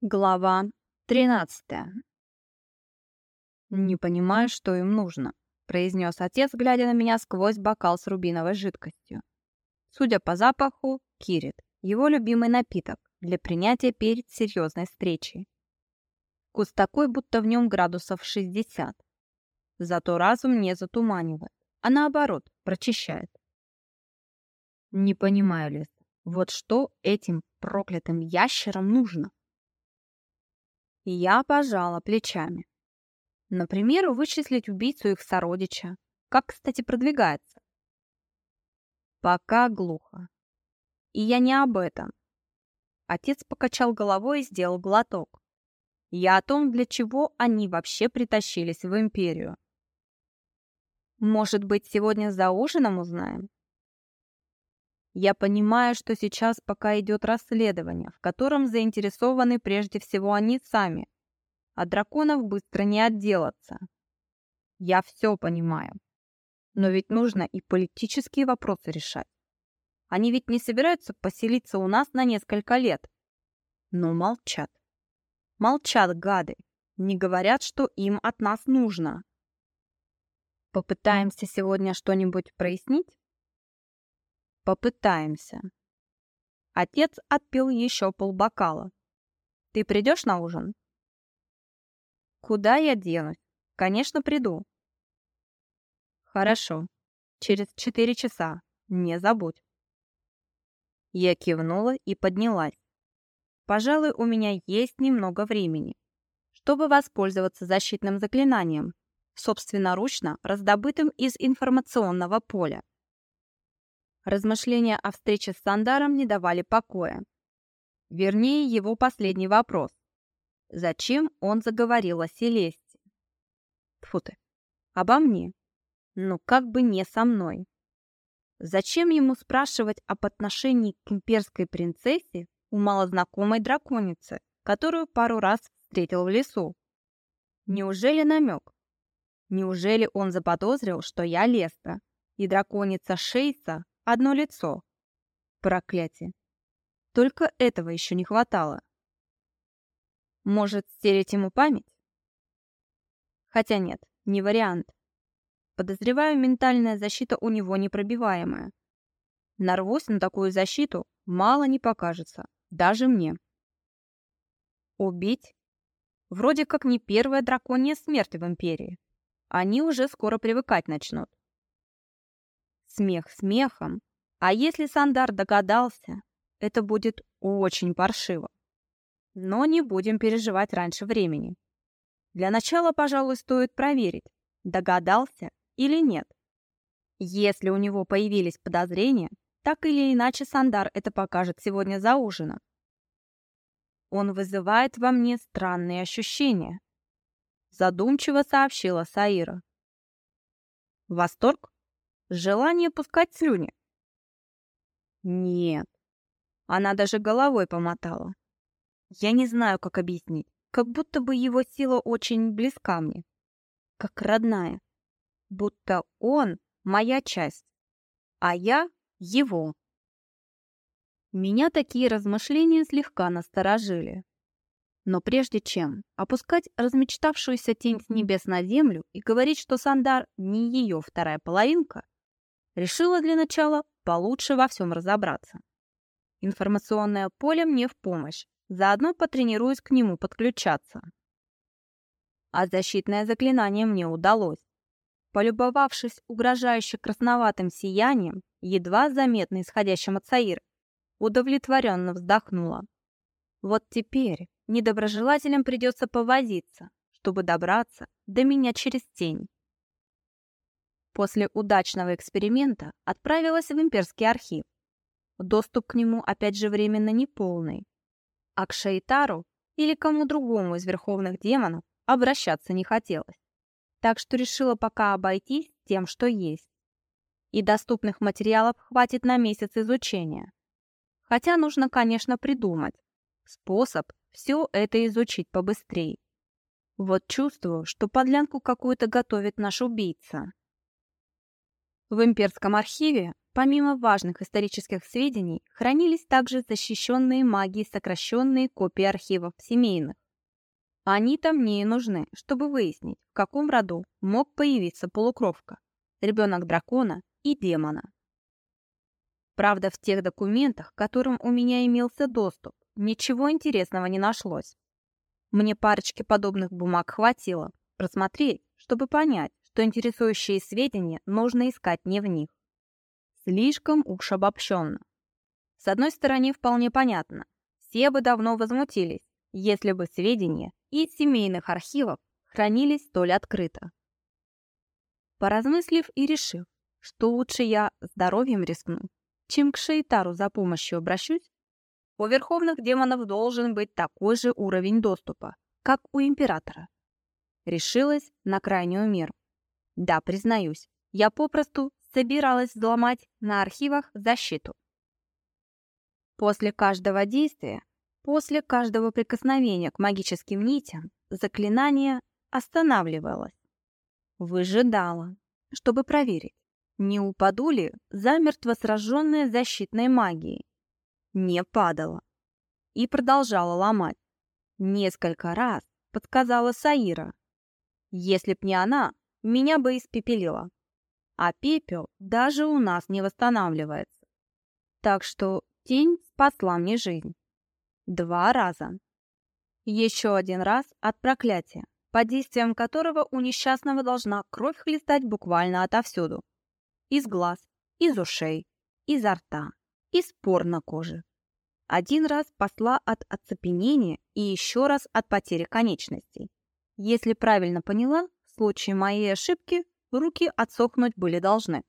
Глава 13 «Не понимаю, что им нужно», — произнес отец, глядя на меня сквозь бокал с рубиновой жидкостью. Судя по запаху, кирит — его любимый напиток для принятия перед серьезной встречей. Вкус такой, будто в нем градусов 60. Зато разум не затуманивает, а наоборот, прочищает. Не понимаю, Лиз, вот что этим проклятым ящерам нужно? Я пожала плечами. Например, вычислить убийцу их сородича. Как, кстати, продвигается? Пока глухо. И я не об этом. Отец покачал головой и сделал глоток. Я о том, для чего они вообще притащились в империю. Может быть, сегодня за ужином узнаем? Я понимаю, что сейчас пока идет расследование, в котором заинтересованы прежде всего они сами, а драконов быстро не отделаться. Я все понимаю. Но ведь нужно и политические вопросы решать. Они ведь не собираются поселиться у нас на несколько лет. Но молчат. Молчат гады. Не говорят, что им от нас нужно. Попытаемся сегодня что-нибудь прояснить? Попытаемся. Отец отпил еще полбокала. Ты придешь на ужин? Куда я денусь? Конечно, приду. Хорошо. Через четыре часа. Не забудь. Я кивнула и поднялась. Пожалуй, у меня есть немного времени, чтобы воспользоваться защитным заклинанием, собственноручно раздобытым из информационного поля. Размышления о встрече с Сандаром не давали покоя. Вернее, его последний вопрос. Зачем он заговорил о Селесте? Тьфу ты. Обо мне. Ну, как бы не со мной. Зачем ему спрашивать об отношении к имперской принцессе у малознакомой драконицы, которую пару раз встретил в лесу? Неужели намек? Неужели он заподозрил, что я Леста, и драконица Шейса одно лицо. Проклятие. Только этого еще не хватало. Может, стереть ему память? Хотя нет, не вариант. Подозреваю, ментальная защита у него непробиваемая. Нарвусь на такую защиту, мало не покажется, даже мне. Убить? Вроде как не первая драконья смерть в Империи. Они уже скоро привыкать начнут. Смех смехом, а если Сандар догадался, это будет очень паршиво. Но не будем переживать раньше времени. Для начала, пожалуй, стоит проверить, догадался или нет. Если у него появились подозрения, так или иначе Сандар это покажет сегодня за ужином. Он вызывает во мне странные ощущения. Задумчиво сообщила Саира. Восторг? Желание пускать слюни. Нет. Она даже головой помотала. Я не знаю, как объяснить. Как будто бы его сила очень близка мне. Как родная. Будто он моя часть, а я его. Меня такие размышления слегка насторожили. Но прежде чем опускать размечтавшуюся тень с небес на землю и говорить, что Сандар не ее вторая половинка, решила для начала получше во всем разобраться. Информационное поле мне в помощь, заодно потренируюсь к нему подключаться. А защитное заклинание мне удалось. Полюбовавшись угрожающе красноватым сиянием, едва заметно исходящим от Саир, удовлетворенно вздохнула. Вот теперь недоброжелателям придется повозиться, чтобы добраться до меня через тень. После удачного эксперимента отправилась в имперский архив. Доступ к нему опять же временно неполный. А к Шейтару или кому другому из верховных демонов обращаться не хотелось. Так что решила пока обойтись тем, что есть. И доступных материалов хватит на месяц изучения. Хотя нужно, конечно, придумать способ все это изучить побыстрее. Вот чувствую, что подлянку какую-то готовит наш убийца. В имперском архиве помимо важных исторических сведений, хранились также защищенные магией сокращенные копии архивов семейных. Они-то мне и нужны, чтобы выяснить, в каком роду мог появиться полукровка, ребенок дракона и демона. Правда, в тех документах, к которым у меня имелся доступ, ничего интересного не нашлось. Мне парочки подобных бумаг хватило просмотреть, чтобы понять, что интересующие сведения нужно искать не в них. Слишком уж обобщенно. С одной стороны, вполне понятно. Все бы давно возмутились, если бы сведения из семейных архивов хранились столь открыто. Поразмыслив и решив, что лучше я здоровьем рискну, чем к Шейтару за помощью обращусь, у верховных демонов должен быть такой же уровень доступа, как у императора. Решилась на крайнюю меру. Да, признаюсь, я попросту собиралась взломать на архивах защиту. После каждого действия После каждого прикосновения к магическим нитям заклинание останавливалось. Выжидала, чтобы проверить, не упаду ли замертво сраженная защитной магией. Не падала. И продолжала ломать. Несколько раз подсказала Саира. Если б не она, меня бы испепелила. А пепел даже у нас не восстанавливается. Так что тень спасла мне жизнь. Два раза. Еще один раз от проклятия, под действием которого у несчастного должна кровь хлестать буквально отовсюду. Из глаз, из ушей, изо рта, из пор на коже. Один раз посла от оцепенения и еще раз от потери конечностей. Если правильно поняла, случае моей ошибки руки отсохнуть были должны.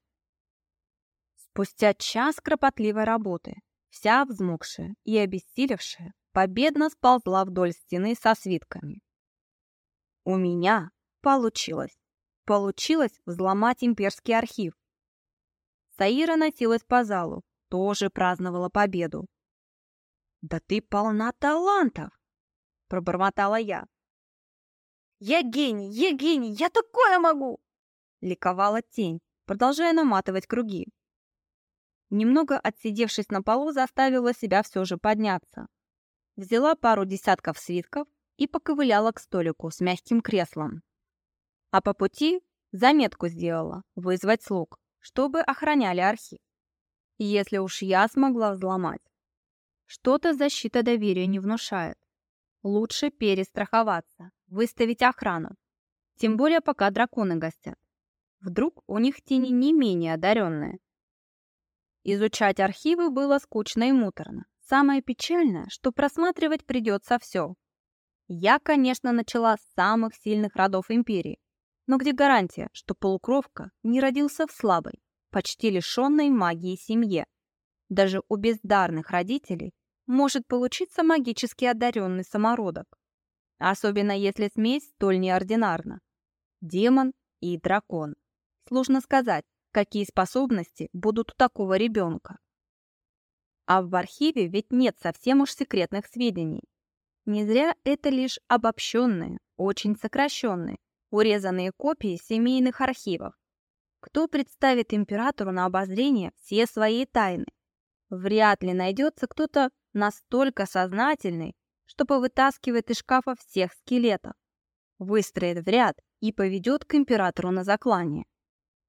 Спустя час кропотливой работы вся взмокшая и обессилевшая, победно сползла вдоль стены со свитками. У меня получилось. Получилось взломать имперский архив. Саира носилась по залу, тоже праздновала победу. «Да ты полна талантов!» — пробормотала я. «Я гений! Я гений! Я такое могу!» — ликовала тень, продолжая наматывать круги. Немного отсидевшись на полу, заставила себя все же подняться. Взяла пару десятков свитков и поковыляла к столику с мягким креслом. А по пути заметку сделала вызвать слуг, чтобы охраняли архив. Если уж я смогла взломать. Что-то защита доверия не внушает. Лучше перестраховаться, выставить охрану. Тем более пока драконы гостят. Вдруг у них тени не менее одаренные. Изучать архивы было скучно и муторно. Самое печальное, что просматривать придется все. Я, конечно, начала с самых сильных родов империи. Но где гарантия, что полукровка не родился в слабой, почти лишенной магии семье? Даже у бездарных родителей может получиться магически одаренный самородок. Особенно если смесь столь неординарна. Демон и дракон. Сложно сказать, какие способности будут у такого ребенка. А в архиве ведь нет совсем уж секретных сведений. Не зря это лишь обобщенные, очень сокращенные, урезанные копии семейных архивов. Кто представит императору на обозрение все свои тайны? Вряд ли найдется кто-то настолько сознательный, что повытаскивает из шкафа всех скелетов, выстроит в ряд и поведет к императору на заклание.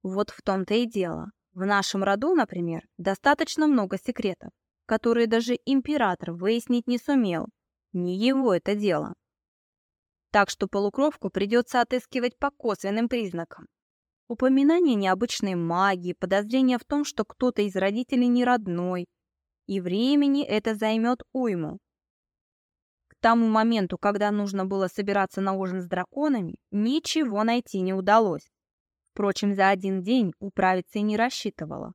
Вот в том-то и дело. В нашем роду, например, достаточно много секретов, которые даже император выяснить не сумел. Не его это дело. Так что полукровку придется отыскивать по косвенным признакам. Упоминание необычной магии, подозрение в том, что кто-то из родителей не родной. И времени это займет уйму. Тому моменту, когда нужно было собираться на ужин с драконами, ничего найти не удалось. Впрочем, за один день управиться и не рассчитывала.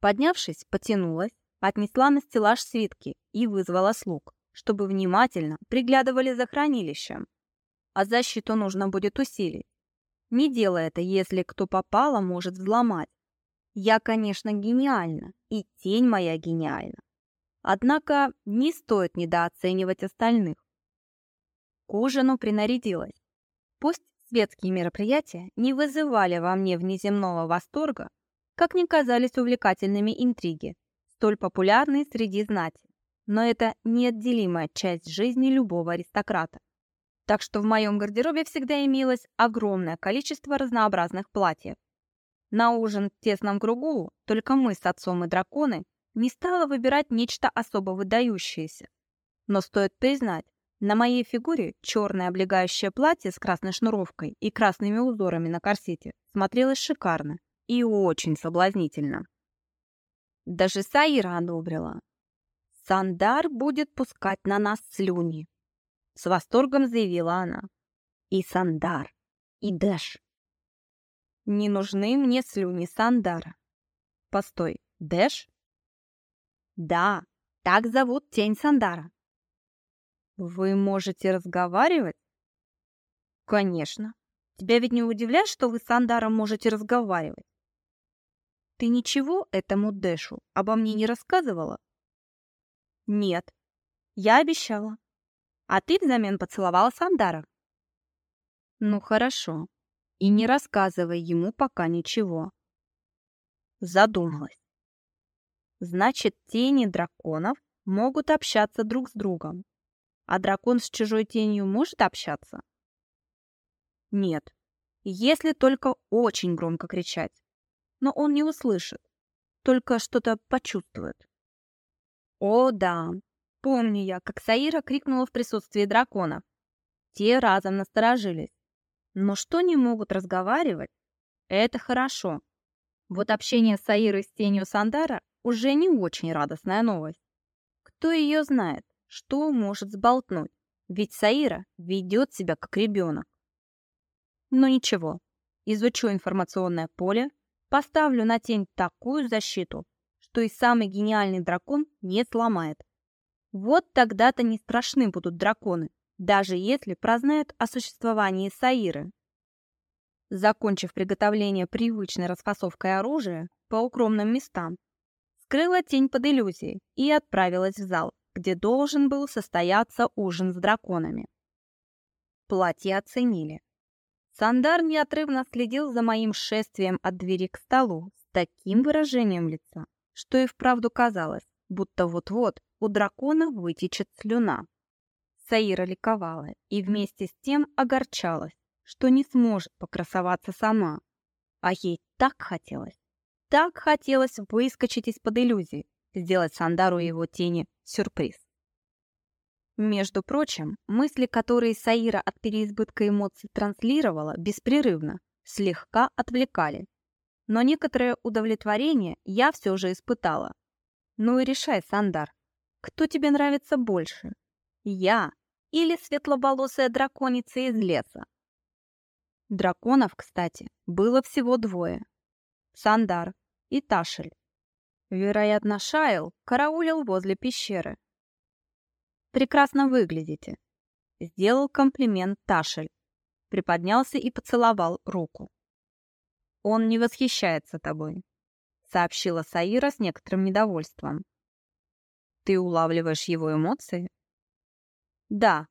Поднявшись, потянулась, отнесла на стеллаж свитки и вызвала слуг, чтобы внимательно приглядывали за хранилищем. А защиту нужно будет усилить. Не делай это, если кто попало, может взломать. Я, конечно, гениальна, и тень моя гениальна. Однако не стоит недооценивать остальных. К ужину принарядилась. Пусть Светские мероприятия не вызывали во мне внеземного восторга, как ни казались увлекательными интриги, столь популярные среди знати. Но это неотделимая часть жизни любого аристократа. Так что в моем гардеробе всегда имелось огромное количество разнообразных платьев. На ужин в тесном кругу только мы с отцом и драконы не стала выбирать нечто особо выдающееся. Но стоит признать, на моей фигуре черное облегающее платье с красной шнуровкой и красными узорами на корсете смотрелось шикарно и очень соблазнительно. Даже Саира одобрила. «Сандар будет пускать на нас слюни», — с восторгом заявила она. «И Сандар, и Дэш». «Не нужны мне слюни Сандара». «Постой, Дэш?» «Да, так зовут тень Сандара». «Вы можете разговаривать?» «Конечно. Тебя ведь не удивляет, что вы с Сандаром можете разговаривать?» «Ты ничего этому Дэшу обо мне не рассказывала?» «Нет. Я обещала. А ты взамен поцеловала Сандара?» «Ну хорошо. И не рассказывай ему пока ничего». Задумалась. Значит, тени драконов могут общаться друг с другом. А дракон с чужой тенью может общаться? Нет, если только очень громко кричать. Но он не услышит, только что-то почувствует. О, да, помню я, как Саира крикнула в присутствии дракона. Те разом насторожились. Но что не могут разговаривать, это хорошо. Вот общение Саиры с тенью Сандара уже не очень радостная новость. Кто ее знает? Что может сболтнуть? Ведь Саира ведет себя как ребенок. Но ничего, изучу информационное поле, поставлю на тень такую защиту, что и самый гениальный дракон не сломает. Вот тогда-то не страшны будут драконы, даже если прознают о существовании Саиры. Закончив приготовление привычной расфасовкой оружия по укромным местам, скрыла тень под иллюзией и отправилась в зал, где должен был состояться ужин с драконами. Платье оценили. Сандар неотрывно следил за моим шествием от двери к столу с таким выражением лица, что и вправду казалось, будто вот-вот у дракона вытечет слюна. Саира ликовала и вместе с тем огорчалась, что не сможет покрасоваться сама. А ей так хотелось, так хотелось выскочить из-под иллюзии, сделать Сандару и его тени сюрприз. Между прочим, мысли, которые Саира от переизбытка эмоций транслировала беспрерывно, слегка отвлекали. Но некоторое удовлетворение я все же испытала. Ну и решай, Сандар, кто тебе нравится больше? Я или светловолосая драконица из леса? Драконов, кстати, было всего двое. Сандар и Ташель. Вероятно, Шайл караулил возле пещеры. «Прекрасно выглядите», — сделал комплимент Ташель. Приподнялся и поцеловал руку. «Он не восхищается тобой», — сообщила Саира с некоторым недовольством. «Ты улавливаешь его эмоции?» «Да,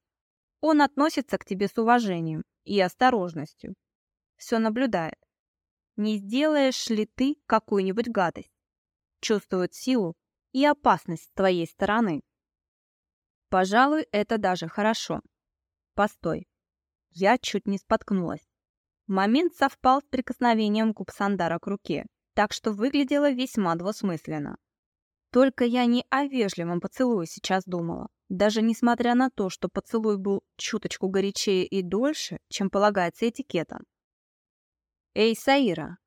он относится к тебе с уважением и осторожностью. Все наблюдает. Не сделаешь ли ты какую-нибудь гадость? чувствуют силу и опасность с твоей стороны. Пожалуй, это даже хорошо. Постой. Я чуть не споткнулась. Момент совпал с прикосновением губ Сандара к руке, так что выглядело весьма двусмысленно. Только я не о вежливом поцелуе сейчас думала, даже несмотря на то, что поцелуй был чуточку горячее и дольше, чем полагается этикетом. «Эй, Саира,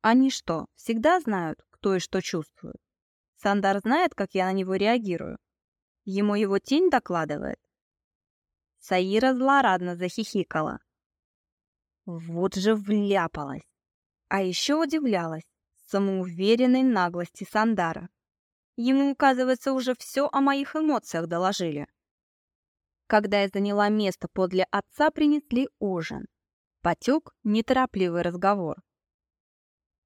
они что, всегда знают, кто и что чувствует. Сандар знает, как я на него реагирую. Ему его тень докладывает. Саира злорадно захихикала. Вот же вляпалась. А еще удивлялась самоуверенной наглости Сандара. Ему, оказывается, уже все о моих эмоциях доложили. Когда я заняла место подле отца, принесли ужин. Потек неторопливый разговор.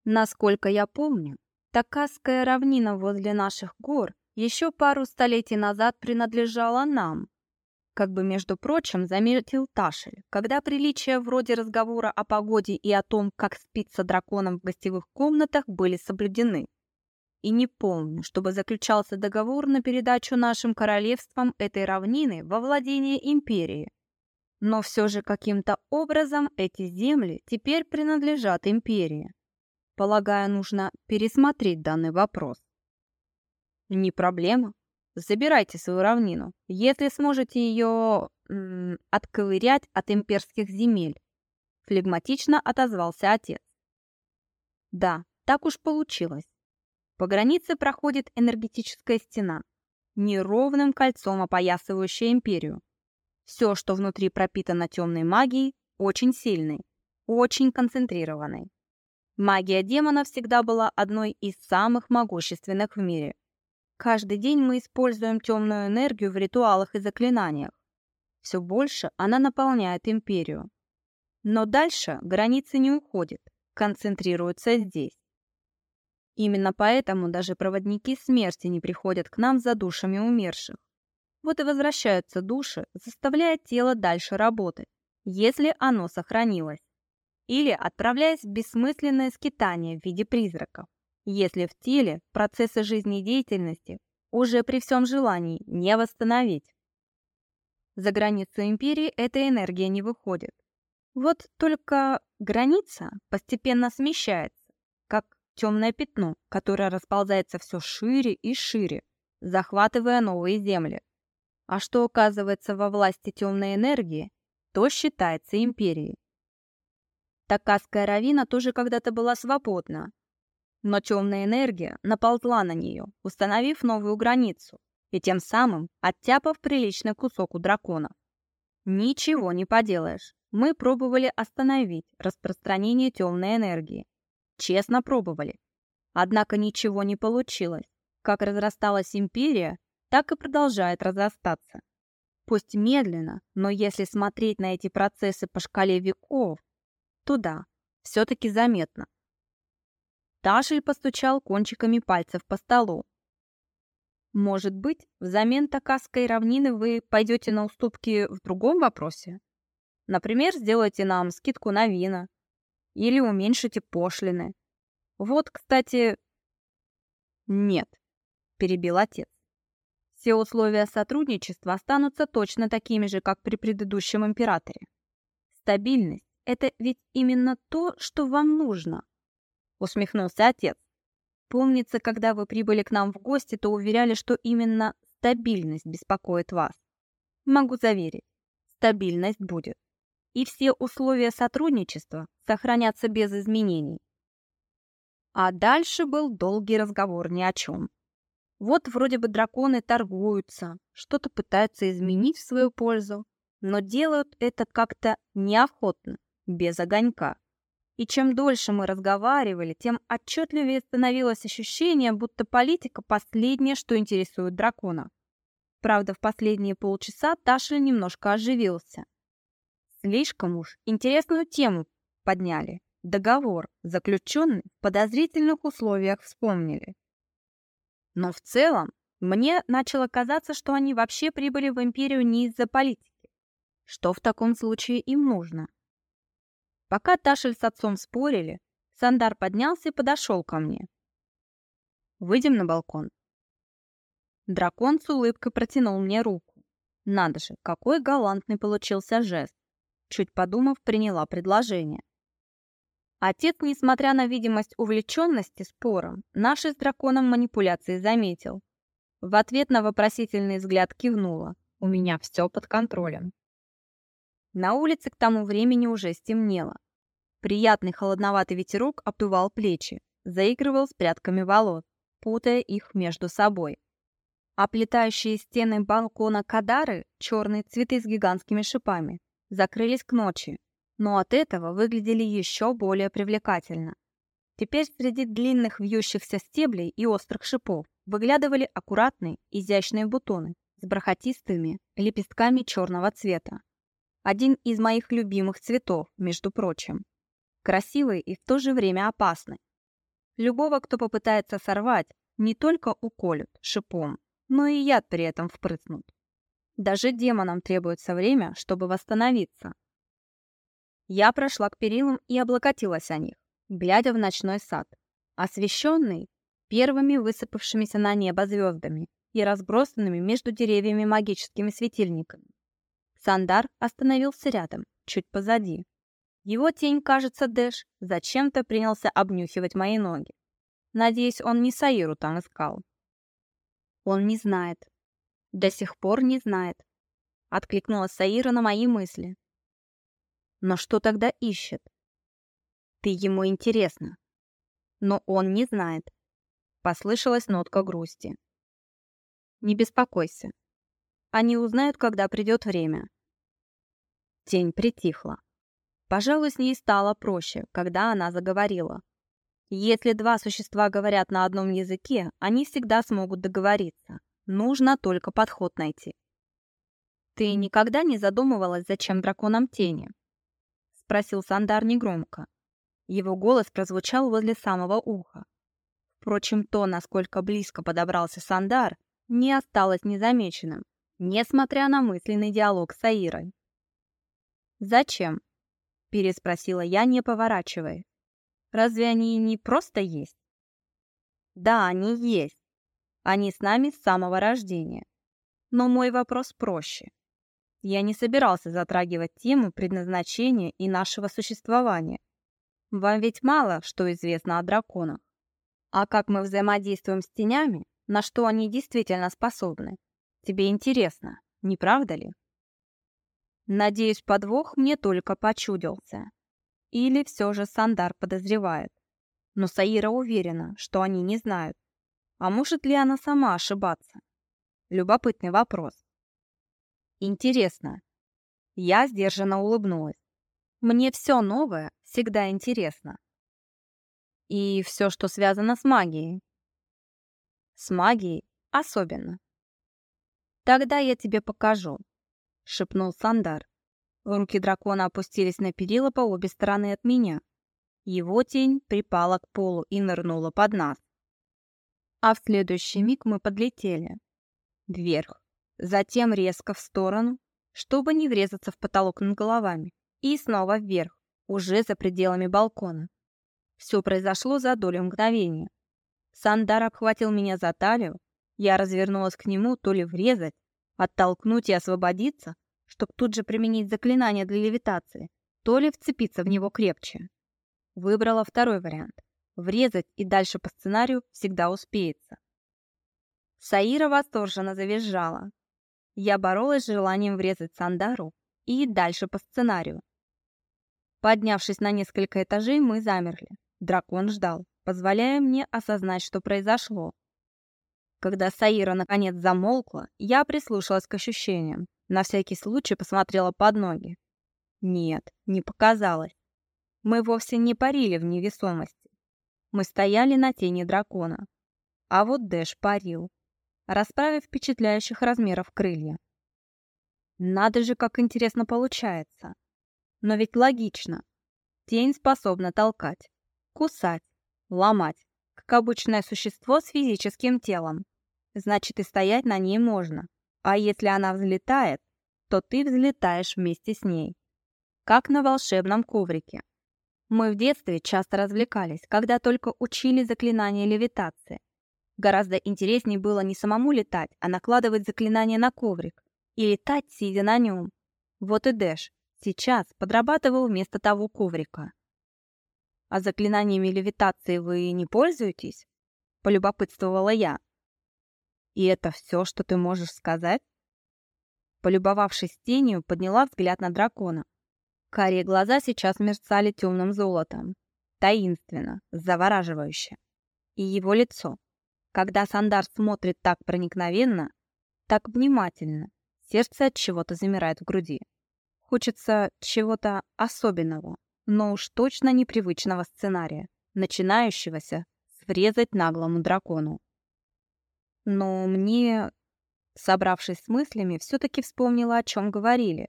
Насколько я помню, Такасская равнина возле наших гор еще пару столетий назад принадлежала нам. как бы, между прочим, заметил Ташель, когда приличия вроде разговора о погоде и о том, как спится драконом в гостевых комнатах, были соблюдены. И не помню, чтобы заключался договор на передачу нашим королевствам этой равнины во владение империи. Но все же каким-то образом эти земли теперь принадлежат империи. Полагаю, нужно пересмотреть данный вопрос. Не проблема. Забирайте свою равнину, если сможете ее м, отковырять от имперских земель. Флегматично отозвался отец. Да, так уж получилось. По границе проходит энергетическая стена, неровным кольцом опоясывающая империю. Все, что внутри пропитано темной магией, очень сильной, очень концентрированной. Магия демона всегда была одной из самых могущественных в мире. Каждый день мы используем темную энергию в ритуалах и заклинаниях. Все больше она наполняет империю. Но дальше границы не уходят, концентрируются здесь. Именно поэтому даже проводники смерти не приходят к нам за душами умерших. Вот и возвращаются души, заставляя тело дальше работать, если оно сохранилось. Или отправляясь в бессмысленное скитание в виде призраков, если в теле процессы жизнедеятельности уже при всем желании не восстановить. За границу империи эта энергия не выходит. Вот только граница постепенно смещается, как темное пятно, которое расползается все шире и шире, захватывая новые земли. А что оказывается во власти темной энергии, то считается империей. Такасская равина тоже когда-то была свободна, но темная энергия наползла на нее, установив новую границу и тем самым оттяпав приличный кусок у дракона. Ничего не поделаешь. Мы пробовали остановить распространение темной энергии, Честно пробовали. Однако ничего не получилось. Как разрасталась империя, так и продолжает разрастаться. Пусть медленно, но если смотреть на эти процессы по шкале веков, то да, все-таки заметно. Ташель постучал кончиками пальцев по столу. Может быть, взамен Такасской равнины вы пойдете на уступки в другом вопросе? Например, сделайте нам скидку на вина, или уменьшите пошлины. Вот, кстати... Нет, перебил отец. Все условия сотрудничества останутся точно такими же, как при предыдущем императоре. Стабильность — это ведь именно то, что вам нужно, усмехнулся отец. Помнится, когда вы прибыли к нам в гости, то уверяли, что именно стабильность беспокоит вас. Могу заверить, стабильность будет и все условия сотрудничества сохранятся без изменений. А дальше был долгий разговор ни о чем. Вот вроде бы драконы торгуются, что-то пытаются изменить в свою пользу, но делают это как-то неохотно, без огонька. И чем дольше мы разговаривали, тем отчетливее становилось ощущение, будто политика последнее, что интересует дракона. Правда, в последние полчаса Ташель немножко оживился. Слишком уж интересную тему подняли. Договор, заключенный в подозрительных условиях, вспомнили. Но в целом мне начало казаться, что они вообще прибыли в империю не из-за политики. Что в таком случае им нужно? Пока Ташель с отцом спорили, Сандар поднялся и подошел ко мне. «Выйдем на балкон». Дракон с улыбкой протянул мне руку. Надо же, какой галантный получился жест чуть подумав, приняла предложение. Отец, несмотря на видимость увлеченности спором, наши с драконом манипуляции заметил. В ответ на вопросительный взгляд кивнула. У меня все под контролем. На улице к тому времени уже стемнело. Приятный холодноватый ветерок обдувал плечи, заигрывал с прядками волос, путая их между собой. Оплетающие стены балкона Кадары — черные цветы с гигантскими шипами, закрылись к ночи, но от этого выглядели еще более привлекательно. Теперь среди длинных вьющихся стеблей и острых шипов выглядывали аккуратные, изящные бутоны с бархатистыми лепестками черного цвета. Один из моих любимых цветов, между прочим. Красивый и в то же время опасный. Любого, кто попытается сорвать, не только уколют шипом, но и яд при этом впрыснут. Даже демонам требуется время, чтобы восстановиться. Я прошла к перилам и облокотилась о них, глядя в ночной сад, освещенный первыми высыпавшимися на небо звездами и разбросанными между деревьями магическими светильниками. Сандар остановился рядом, чуть позади. Его тень, кажется, Дэш, зачем-то принялся обнюхивать мои ноги. Надеюсь, он не Саиру там искал. Он не знает. До сих пор не знает. Откликнулась Саира на мои мысли. Но что тогда ищет? Ты ему интересна. Но он не знает. Послышалась нотка грусти. Не беспокойся. Они узнают, когда придет время. Тень притихла. Пожалуй, с ней стало проще, когда она заговорила. Если два существа говорят на одном языке, они всегда смогут договориться. Нужно только подход найти. «Ты никогда не задумывалась, зачем драконам тени?» — спросил Сандар негромко. Его голос прозвучал возле самого уха. Впрочем, то, насколько близко подобрался Сандар, не осталось незамеченным, несмотря на мысленный диалог с Аирой. «Зачем?» — переспросила я, не поворачивая. «Разве они не просто есть?» «Да, они есть. Они с нами с самого рождения. Но мой вопрос проще. Я не собирался затрагивать тему предназначения и нашего существования. Вам ведь мало что известно о драконах. А как мы взаимодействуем с тенями, на что они действительно способны, тебе интересно, не правда ли? Надеюсь, подвох мне только почудился. Или все же Сандар подозревает. Но Саира уверена, что они не знают. А может ли она сама ошибаться? Любопытный вопрос. Интересно. Я сдержанно улыбнулась. Мне все новое всегда интересно. И все, что связано с магией. С магией особенно. Тогда я тебе покажу, шепнул Сандар. Руки дракона опустились на перила по обе стороны от меня. Его тень припала к полу и нырнула под нас. А в следующий миг мы подлетели. Вверх, затем резко в сторону, чтобы не врезаться в потолок над головами, и снова вверх, уже за пределами балкона. Все произошло за долю мгновения. Сандар обхватил меня за талию, я развернулась к нему то ли врезать, оттолкнуть и освободиться, чтобы тут же применить заклинание для левитации, то ли вцепиться в него крепче. Выбрала второй вариант. Врезать и дальше по сценарию всегда успеется. Саира восторженно завизжала. Я боролась с желанием врезать Сандару и дальше по сценарию. Поднявшись на несколько этажей, мы замерли. Дракон ждал, позволяя мне осознать, что произошло. Когда Саира наконец замолкла, я прислушалась к ощущениям. На всякий случай посмотрела под ноги. Нет, не показалось. Мы вовсе не парили в невесомости. Мы стояли на тени дракона. А вот Дэш парил, расправив впечатляющих размеров крылья. Надо же, как интересно получается. Но ведь логично. Тень способна толкать кусать, ломать, как обычное существо с физическим телом. Значит, и стоять на ней можно. А если она взлетает, то ты взлетаешь вместе с ней. Как на волшебном коврике. Мы в детстве часто развлекались, когда только учили заклинание левитации. Гораздо интереснее было не самому летать, а накладывать заклинание на коврик и летать, сидя на нем. Вот и Дэш сейчас подрабатывал вместо того коврика. «А заклинаниями левитации вы не пользуетесь?» — полюбопытствовала я. «И это все, что ты можешь сказать?» Полюбовавшись тенью, подняла взгляд на дракона. Карие глаза сейчас мерцали темным золотом. Таинственно, завораживающе. И его лицо. Когда Сандар смотрит так проникновенно, так внимательно, сердце от чего-то замирает в груди. Хочется чего-то особенного, но уж точно непривычного сценария, начинающегося с врезать наглому дракону. Но мне, собравшись с мыслями, все-таки вспомнила, о чем говорили.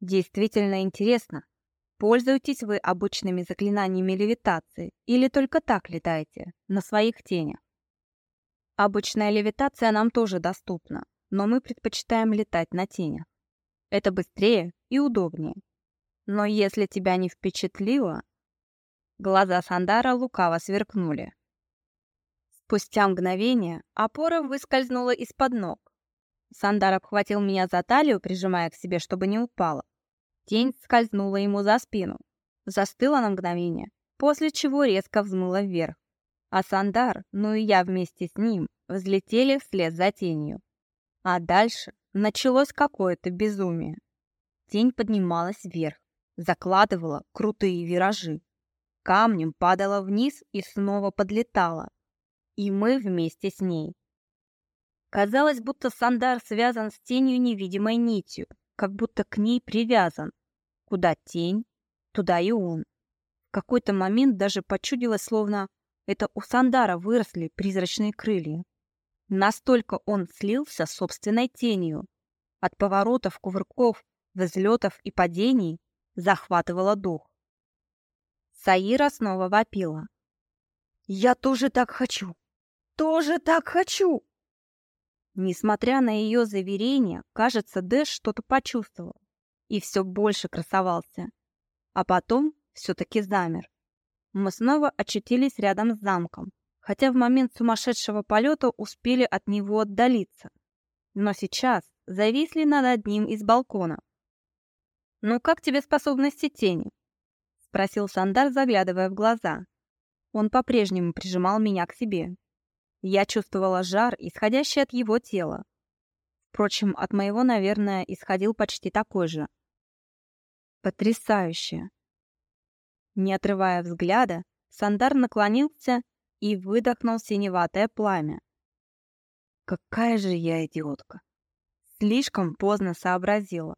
Действительно интересно, пользуетесь вы обычными заклинаниями левитации или только так летаете, на своих тенях? Обычная левитация нам тоже доступна, но мы предпочитаем летать на тенях. Это быстрее и удобнее. Но если тебя не впечатлило... Глаза Сандара лукаво сверкнули. Спустя мгновение опора выскользнула из-под ног. Сандар обхватил меня за талию, прижимая к себе, чтобы не упала. Тень скользнула ему за спину. Застыла на мгновение, после чего резко взмыла вверх. А Сандар, ну и я вместе с ним, взлетели вслед за тенью. А дальше началось какое-то безумие. Тень поднималась вверх, закладывала крутые виражи. Камнем падала вниз и снова подлетала. И мы вместе с ней. Казалось, будто Сандар связан с тенью невидимой нитью, как будто к ней привязан. Куда тень, туда и он. В какой-то момент даже почудилось, словно это у Сандара выросли призрачные крылья. Настолько он слился с собственной тенью. От поворотов, кувырков, взлетов и падений захватывало дух. Саира снова вопила. «Я тоже так хочу! Тоже так хочу!» Несмотря на ее заверения, кажется, Дэш что-то почувствовал и все больше красовался. А потом все-таки замер. Мы снова очутились рядом с замком, хотя в момент сумасшедшего полета успели от него отдалиться. Но сейчас зависли над одним из балконов. «Ну как тебе способности тени?» — спросил Сандар, заглядывая в глаза. Он по-прежнему прижимал меня к себе. Я чувствовала жар, исходящий от его тела. Впрочем, от моего, наверное, исходил почти такой же. Потрясающе! Не отрывая взгляда, Сандар наклонился и выдохнул синеватое пламя. Какая же я идиотка! Слишком поздно сообразила.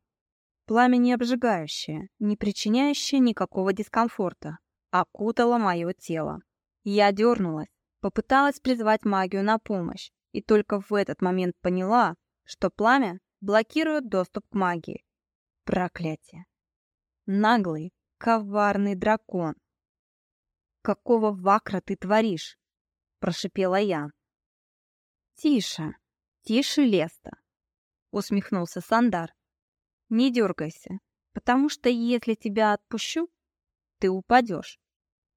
Пламя не обжигающее, не причиняющее никакого дискомфорта, окутало мое тело. Я дернулась, попыталась призвать магию на помощь, и только в этот момент поняла, что пламя блокирует доступ к магии. Проклятие. Наглый, коварный дракон. «Какого вакра ты творишь?» — прошипела я. «Тише, тише, Леста!» — усмехнулся Сандар. «Не дергайся, потому что если тебя отпущу, ты упадешь,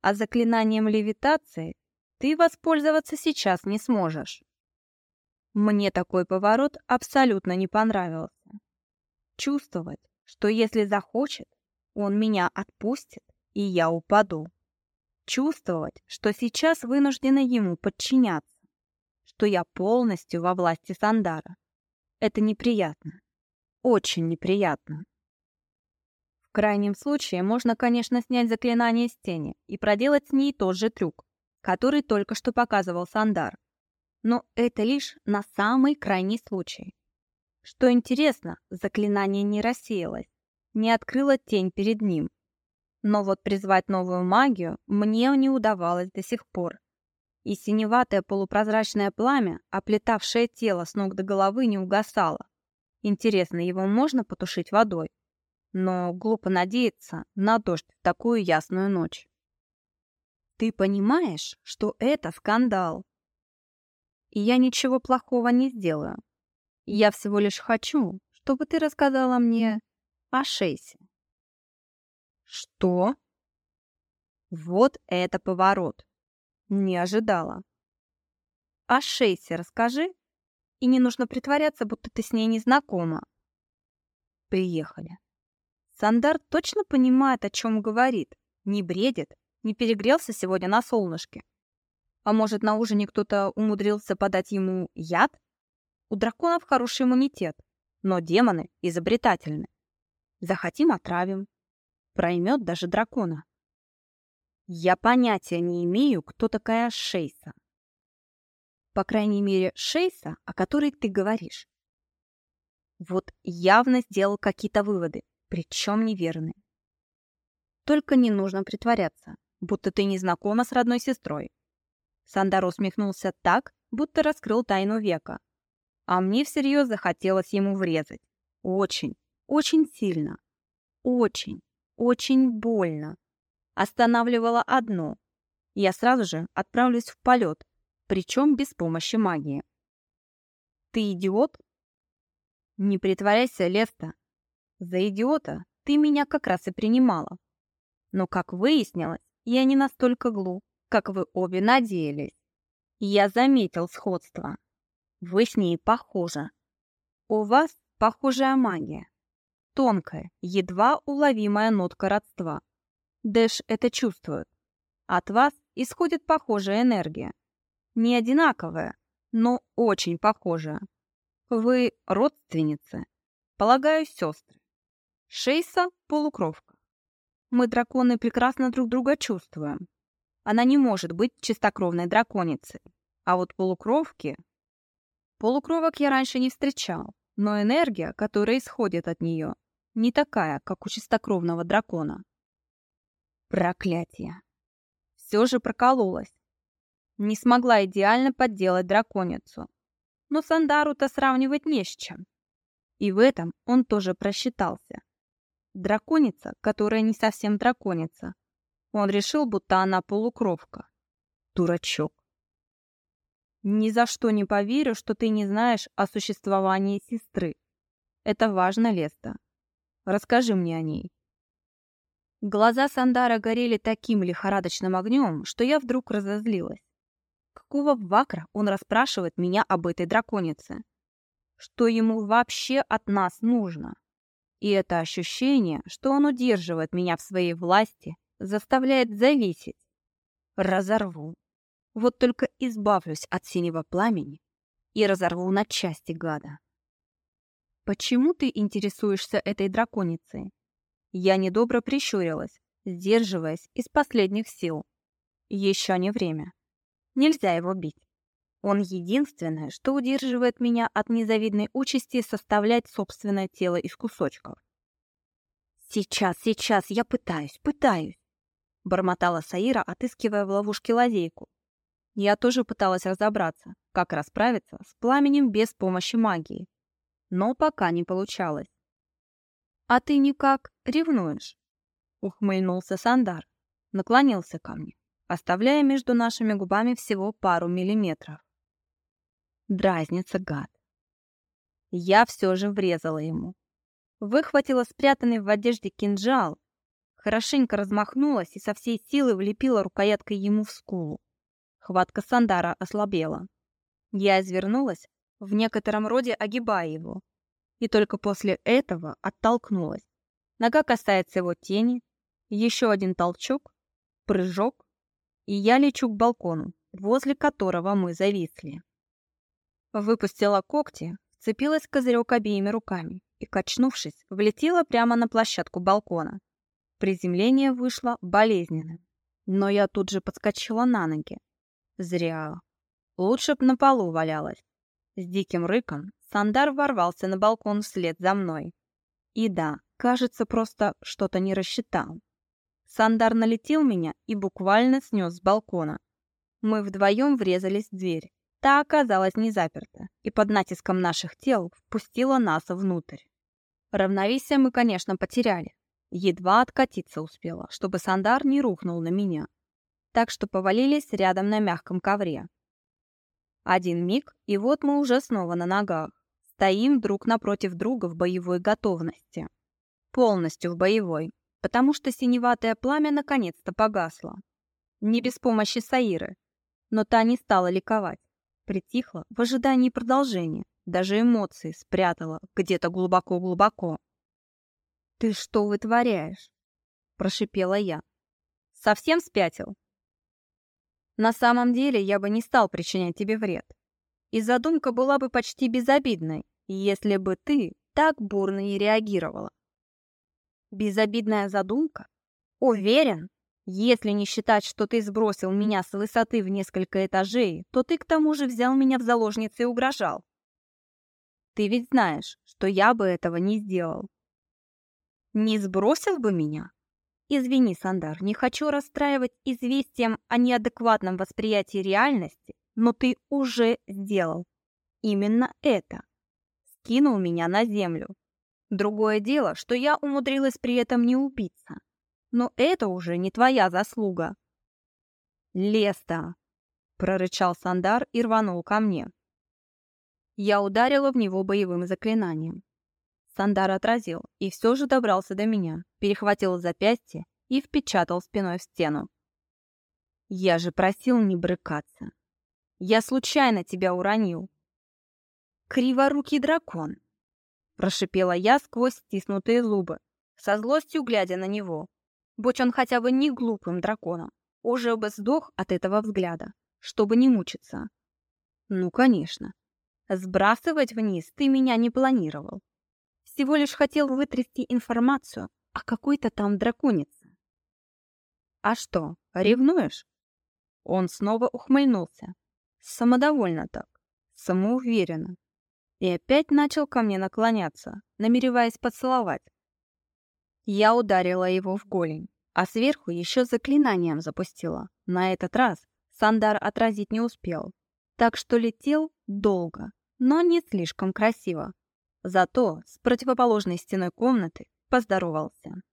а заклинанием левитации ты воспользоваться сейчас не сможешь». Мне такой поворот абсолютно не понравился. Чувствовать, что если захочет, он меня отпустит, и я упаду. Чувствовать, что сейчас вынуждена ему подчиняться, что я полностью во власти Сандара. Это неприятно. Очень неприятно. В крайнем случае можно, конечно, снять заклинание с тени и проделать с ней тот же трюк, который только что показывал Сандар. Но это лишь на самый крайний случай. Что интересно, заклинание не рассеялось не открыла тень перед ним. Но вот призвать новую магию мне не удавалось до сих пор. И синеватое полупрозрачное пламя, оплетавшее тело с ног до головы, не угасало. Интересно, его можно потушить водой? Но глупо надеяться на дождь в такую ясную ночь. Ты понимаешь, что это скандал? И я ничего плохого не сделаю. Я всего лишь хочу, чтобы ты рассказала мне о Шейсе. Что? Вот это поворот. Не ожидала. О Шейсе расскажи, и не нужно притворяться, будто ты с ней не знакома. Приехали. Сандар точно понимает, о чем говорит, не бредит, не перегрелся сегодня на солнышке. А может, на ужине кто-то умудрился подать ему яд? У драконов хороший иммунитет, но демоны изобретательны. Захотим — отравим. Проймет даже дракона. Я понятия не имею, кто такая Шейса. По крайней мере, Шейса, о которой ты говоришь. Вот явно сделал какие-то выводы, причем неверные. Только не нужно притворяться, будто ты не знакома с родной сестрой. Сандар усмехнулся так, будто раскрыл тайну века. А мне всерьез захотелось ему врезать. Очень, очень сильно. Очень, очень больно. Останавливало одно. Я сразу же отправлюсь в полет, причем без помощи магии. Ты идиот? Не притворяйся, Леста. За идиота ты меня как раз и принимала. Но, как выяснилось, я не настолько глуп, как вы обе надеялись. Я заметил сходство. Вы с ней похожи. У вас похожая магия. Тонкая, едва уловимая нотка родства. Дэш это чувствует. От вас исходит похожая энергия. Не одинаковая, но очень похожая. Вы родственницы. Полагаю, сестры. Шейса — полукровка. Мы, драконы, прекрасно друг друга чувствуем. Она не может быть чистокровной драконицей. А вот полукровки... Полукровок я раньше не встречал, но энергия, которая исходит от нее, не такая, как у чистокровного дракона. Проклятие. Все же прокололась. Не смогла идеально подделать драконицу. Но Сандару-то сравнивать не с чем. И в этом он тоже просчитался. Драконица, которая не совсем драконица. Он решил, будто она полукровка. Дурачок. Ни за что не поверю, что ты не знаешь о существовании сестры. Это важно, Леста. Расскажи мне о ней. Глаза Сандара горели таким лихорадочным огнем, что я вдруг разозлилась. Какого вакра он расспрашивает меня об этой драконице? Что ему вообще от нас нужно? И это ощущение, что он удерживает меня в своей власти, заставляет зависеть. Разорву. Вот только избавлюсь от синего пламени и разорву на части гада. Почему ты интересуешься этой драконицей? Я недобро прищурилась, сдерживаясь из последних сил. Еще не время. Нельзя его бить. Он единственное, что удерживает меня от незавидной участи составлять собственное тело из кусочков. «Сейчас, сейчас, я пытаюсь, пытаюсь!» бормотала Саира, отыскивая в ловушке лазейку. Я тоже пыталась разобраться, как расправиться с пламенем без помощи магии. Но пока не получалось. «А ты никак ревнуешь?» Ухмыльнулся Сандар, наклонился ко мне, оставляя между нашими губами всего пару миллиметров. Дразнится гад. Я все же врезала ему. Выхватила спрятанный в одежде кинжал, хорошенько размахнулась и со всей силы влепила рукояткой ему в скулу. Хватка Сандара ослабела. Я извернулась, в некотором роде огибая его, и только после этого оттолкнулась. Нога касается его тени, еще один толчок, прыжок, и я лечу к балкону, возле которого мы зависли. Выпустила когти, вцепилась в козырек обеими руками и, качнувшись, влетела прямо на площадку балкона. Приземление вышло болезненным, но я тут же подскочила на ноги. Зря. Лучше б на полу валялась. С диким рыком Сандар ворвался на балкон вслед за мной. И да, кажется, просто что-то не рассчитал. Сандар налетел меня и буквально снес с балкона. Мы вдвоем врезались в дверь. Та оказалась не заперта и под натиском наших тел впустила нас внутрь. Равновесие мы, конечно, потеряли. Едва откатиться успела, чтобы Сандар не рухнул на меня. Так что повалились рядом на мягком ковре. Один миг, и вот мы уже снова на ногах. Стоим друг напротив друга в боевой готовности. Полностью в боевой, потому что синеватое пламя наконец-то погасло. Не без помощи Саиры, но та не стала ликовать притихла в ожидании продолжения, даже эмоции спрятала где-то глубоко-глубоко. «Ты что вытворяешь?» – прошипела я. «Совсем спятил?» «На самом деле я бы не стал причинять тебе вред. И задумка была бы почти безобидной, если бы ты так бурно не реагировала». «Безобидная задумка? Уверен?» Если не считать, что ты сбросил меня с высоты в несколько этажей, то ты к тому же взял меня в заложницы и угрожал. Ты ведь знаешь, что я бы этого не сделал. Не сбросил бы меня? Извини, Сандар, не хочу расстраивать известием о неадекватном восприятии реальности, но ты уже сделал. Именно это. Скинул меня на землю. Другое дело, что я умудрилась при этом не убиться но это уже не твоя заслуга. «Леста!» — прорычал Сандар и рванул ко мне. Я ударила в него боевым заклинанием. Сандар отразил и все же добрался до меня, перехватил запястье и впечатал спиной в стену. «Я же просил не брыкаться. Я случайно тебя уронил». «Криворукий дракон», — прошипела я сквозь стиснутые зубы, со злостью глядя на него. Будь он хотя бы не глупым драконом, уже бы сдох от этого взгляда, чтобы не мучиться. Ну, конечно. Сбрасывать вниз ты меня не планировал. Всего лишь хотел вытрясти информацию о какой-то там драконице. А что, ревнуешь? Он снова ухмыльнулся. Самодовольно так, самоуверенно. И опять начал ко мне наклоняться, намереваясь поцеловать. Я ударила его в голень, а сверху еще заклинанием запустила. На этот раз Сандар отразить не успел, так что летел долго, но не слишком красиво. Зато с противоположной стеной комнаты поздоровался.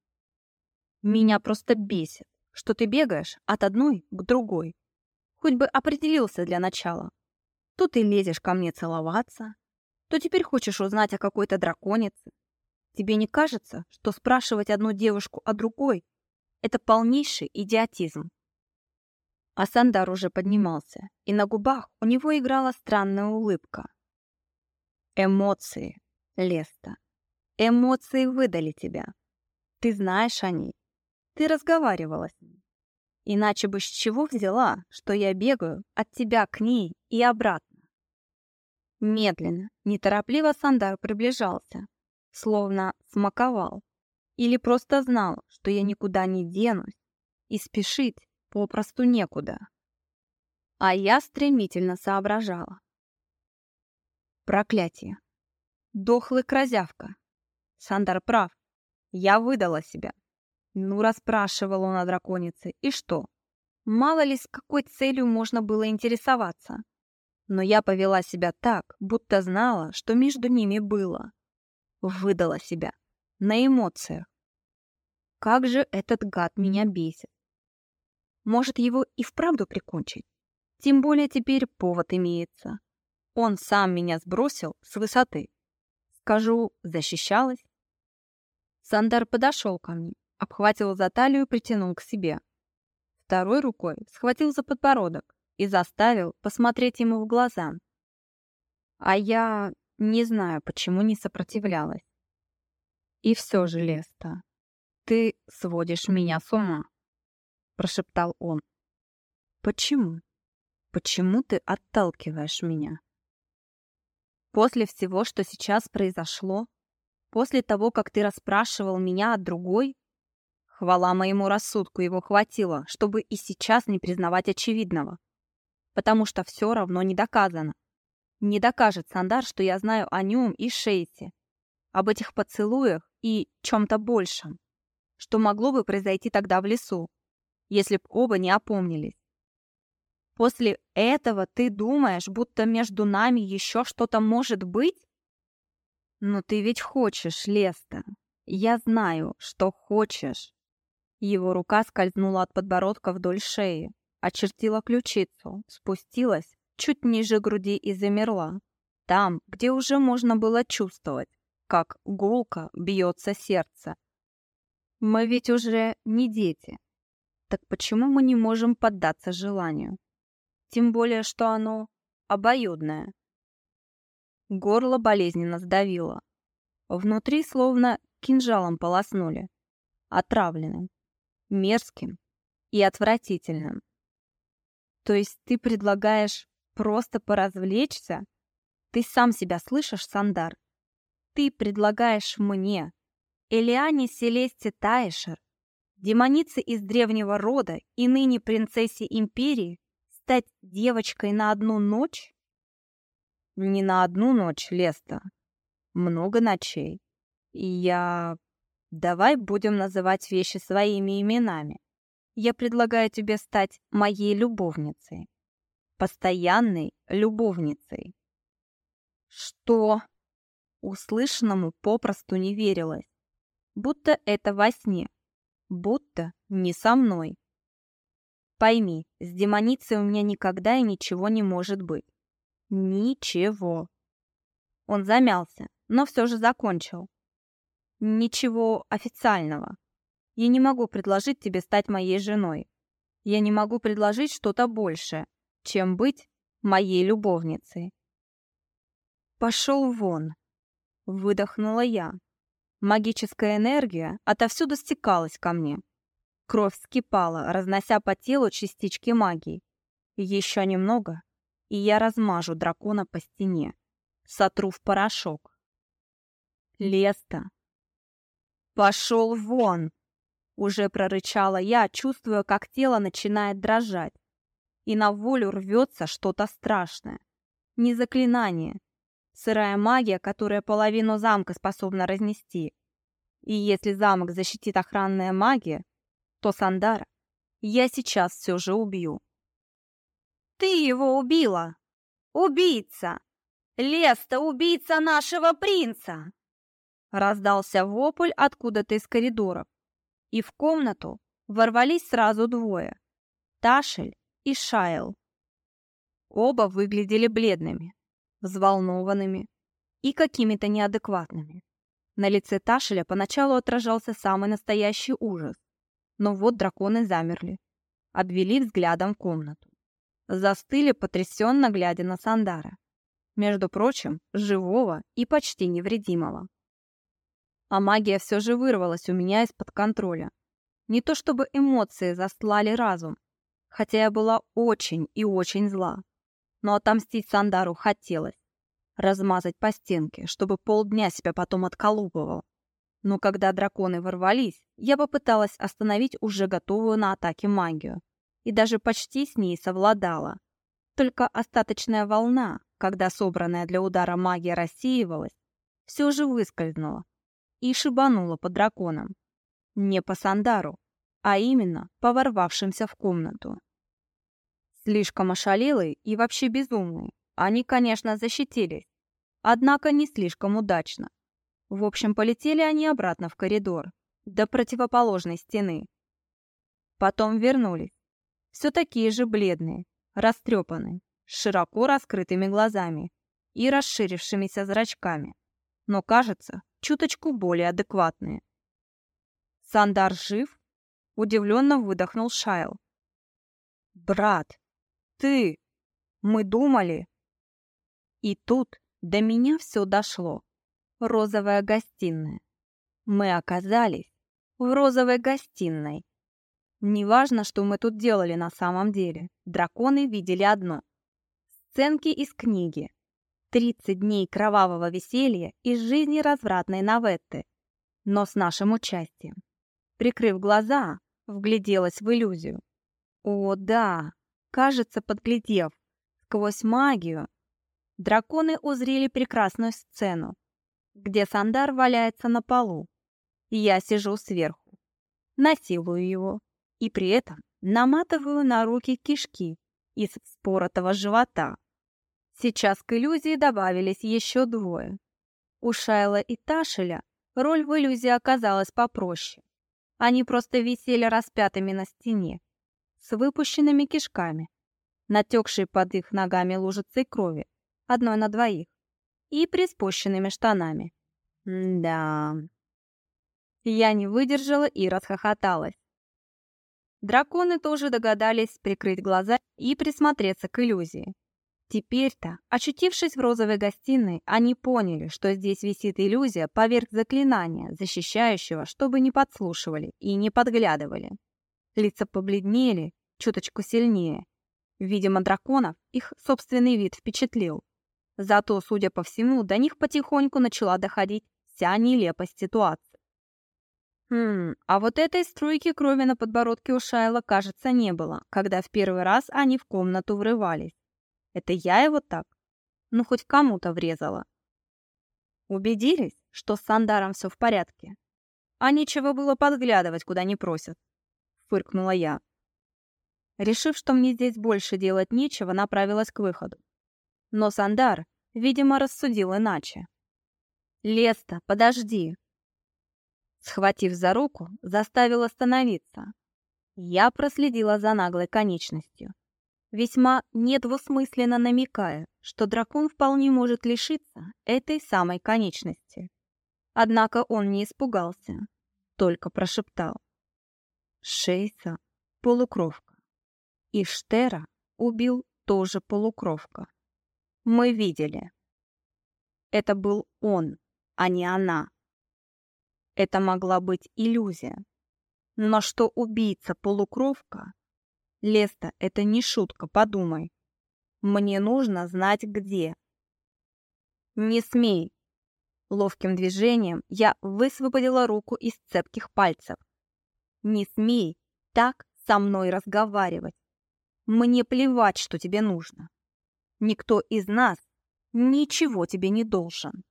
«Меня просто бесит, что ты бегаешь от одной к другой. Хоть бы определился для начала. То ты лезешь ко мне целоваться, то теперь хочешь узнать о какой-то драконице. Тебе не кажется, что спрашивать одну девушку о другой — это полнейший идиотизм?» А Сандар уже поднимался, и на губах у него играла странная улыбка. Эмоции, Леста. Эмоции выдали тебя. Ты знаешь о ней. Ты разговаривала с ней. Иначе бы с чего взяла, что я бегаю от тебя к ней и обратно? Медленно, неторопливо Сандар приближался, словно смаковал. Или просто знал, что я никуда не денусь, и спешить попросту некуда. А я стремительно соображала. Проклятие. Дохлый крозявка. Сандар прав. Я выдала себя. Ну, расспрашивал он о драконице. И что? Мало ли, с какой целью можно было интересоваться. Но я повела себя так, будто знала, что между ними было. Выдала себя. На эмоциях. Как же этот гад меня бесит. Может, его и вправду прикончить? Тем более теперь повод имеется. Он сам меня сбросил с высоты. Скажу, защищалась. Сандар подошел ко мне, обхватил за талию и притянул к себе. Второй рукой схватил за подбородок и заставил посмотреть ему в глаза. А я не знаю, почему не сопротивлялась. И все же, Леста, ты сводишь меня с ума, прошептал он. Почему? Почему ты отталкиваешь меня? После всего, что сейчас произошло, после того, как ты расспрашивал меня о другой, хвала моему рассудку его хватило, чтобы и сейчас не признавать очевидного. Потому что все равно не доказано. Не докажет Сандар, что я знаю о нем и Шейсе, об этих поцелуях и чем-то большем, что могло бы произойти тогда в лесу, если б оба не опомнились. После этого ты думаешь, будто между нами еще что-то может быть? Но ты ведь хочешь, Леста. Я знаю, что хочешь. Его рука скользнула от подбородка вдоль шеи, очертила ключицу, спустилась чуть ниже груди и замерла. Там, где уже можно было чувствовать, как гулко бьется сердце. Мы ведь уже не дети. Так почему мы не можем поддаться желанию? Тем более, что оно обоюдное. Горло болезненно сдавило. Внутри словно кинжалом полоснули. Отравленным, мерзким и отвратительным. То есть ты предлагаешь просто поразвлечься? Ты сам себя слышишь, Сандар? Ты предлагаешь мне, Элиане Селесте Таишер, демонице из древнего рода и ныне принцессе империи, стать девочкой на одну ночь? Не на одну ночь, Леста. Много ночей. И я... Давай будем называть вещи своими именами. Я предлагаю тебе стать моей любовницей. Постоянной любовницей. Что? Услышанному попросту не верилось. Будто это во сне. Будто не со мной. Пойми, с демоницей у меня никогда и ничего не может быть. Ничего. Он замялся, но все же закончил. Ничего официального. Я не могу предложить тебе стать моей женой. Я не могу предложить что-то большее, чем быть моей любовницей. Пошел вон. Выдохнула я. Магическая энергия отовсюду стекалась ко мне. Кровь вскипала, разнося по телу частички магии. Еще немного, и я размажу дракона по стене. Сотру в порошок. Леста. «Пошел вон!» Уже прорычала я, чувствуя, как тело начинает дрожать. И на волю рвется что-то страшное. Не заклинание. Сырая магия, которая половину замка способна разнести. И если замок защитит охранная магия, то Сандара я сейчас все же убью. Ты его убила! Убийца! Леста, убийца нашего принца! Раздался вопль откуда-то из коридоров и в комнату ворвались сразу двое — Ташель и Шайл. Оба выглядели бледными, взволнованными и какими-то неадекватными. На лице Ташеля поначалу отражался самый настоящий ужас, но вот драконы замерли, обвели взглядом комнату. Застыли, потрясенно глядя на Сандара. Между прочим, живого и почти невредимого а магия все же вырвалась у меня из-под контроля. Не то чтобы эмоции застлали разум, хотя я была очень и очень зла. Но отомстить Сандару хотелось. Размазать по стенке, чтобы полдня себя потом отколупывал. Но когда драконы ворвались, я попыталась остановить уже готовую на атаке магию. И даже почти с ней совладала. Только остаточная волна, когда собранная для удара магия рассеивалась, все же выскользнула, и шибанула по драконам. Не по Сандару, а именно по ворвавшимся в комнату. Слишком ошалелые и вообще безумные, они, конечно, защитились, однако не слишком удачно. В общем, полетели они обратно в коридор, до противоположной стены. Потом вернулись, все такие же бледные, растрепанные, с широко раскрытыми глазами и расширившимися зрачками. Но, кажется, чуточку более адекватные. «Сандар жив?» — удивленно выдохнул Шайл. «Брат, ты! Мы думали!» И тут до меня все дошло. Розовая гостиная. Мы оказались в розовой гостиной. Неважно, что мы тут делали на самом деле. Драконы видели одно. Сценки из книги, 30 дней кровавого веселья из жизни развратной Наветты, но с нашим участием. Прикрыв глаза, вгляделась в иллюзию. О, да, кажется, подглядев, сквозь магию, драконы узрели прекрасную сцену, где Сандар валяется на полу, я сижу сверху, насилую его, и при этом наматываю на руки кишки из споротого живота. Сейчас к иллюзии добавились еще двое. У Шайла и Ташеля роль в иллюзии оказалась попроще. Они просто висели распятыми на стене, с выпущенными кишками, натекшей под их ногами лужицей крови, одной на двоих, и приспущенными штанами. Да. Я не выдержала и расхохоталась. Драконы тоже догадались прикрыть глаза и присмотреться к иллюзии. Теперь-то, очутившись в розовой гостиной, они поняли, что здесь висит иллюзия поверх заклинания, защищающего, чтобы не подслушивали и не подглядывали. Лица побледнели, чуточку сильнее. Видимо, драконов их собственный вид впечатлил. Зато, судя по всему, до них потихоньку начала доходить вся нелепость ситуации. Хм, а вот этой струйки крови на подбородке у Шайла, кажется, не было, когда в первый раз они в комнату врывались. Это я его так? Ну, хоть кому-то врезала. Убедились, что с Сандаром все в порядке? А нечего было подглядывать, куда не просят. Фыркнула я. Решив, что мне здесь больше делать нечего, направилась к выходу. Но Сандар, видимо, рассудил иначе. «Леста, подожди!» Схватив за руку, заставил остановиться. Я проследила за наглой конечностью весьма недвусмысленно намекая, что дракон вполне может лишиться этой самой конечности. Однако он не испугался, только прошептал. Шейса — полукровка. И Штера убил тоже полукровка. Мы видели. Это был он, а не она. Это могла быть иллюзия. Но что убийца полукровка? Леста, это не шутка, подумай. Мне нужно знать где. Не смей. Ловким движением я высвободила руку из цепких пальцев. Не смей так со мной разговаривать. Мне плевать, что тебе нужно. Никто из нас ничего тебе не должен.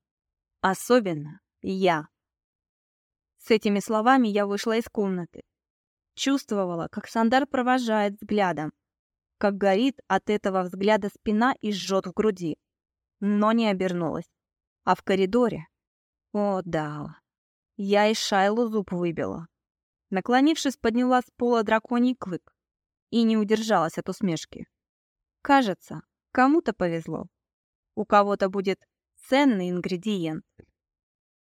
Особенно я. С этими словами я вышла из комнаты. Чувствовала, как Сандар провожает взглядом, как горит от этого взгляда спина и жжет в груди. Но не обернулась. А в коридоре... О, да. Я и Шайлу зуб выбила. Наклонившись, подняла с пола драконий клык и не удержалась от усмешки. Кажется, кому-то повезло. У кого-то будет ценный ингредиент.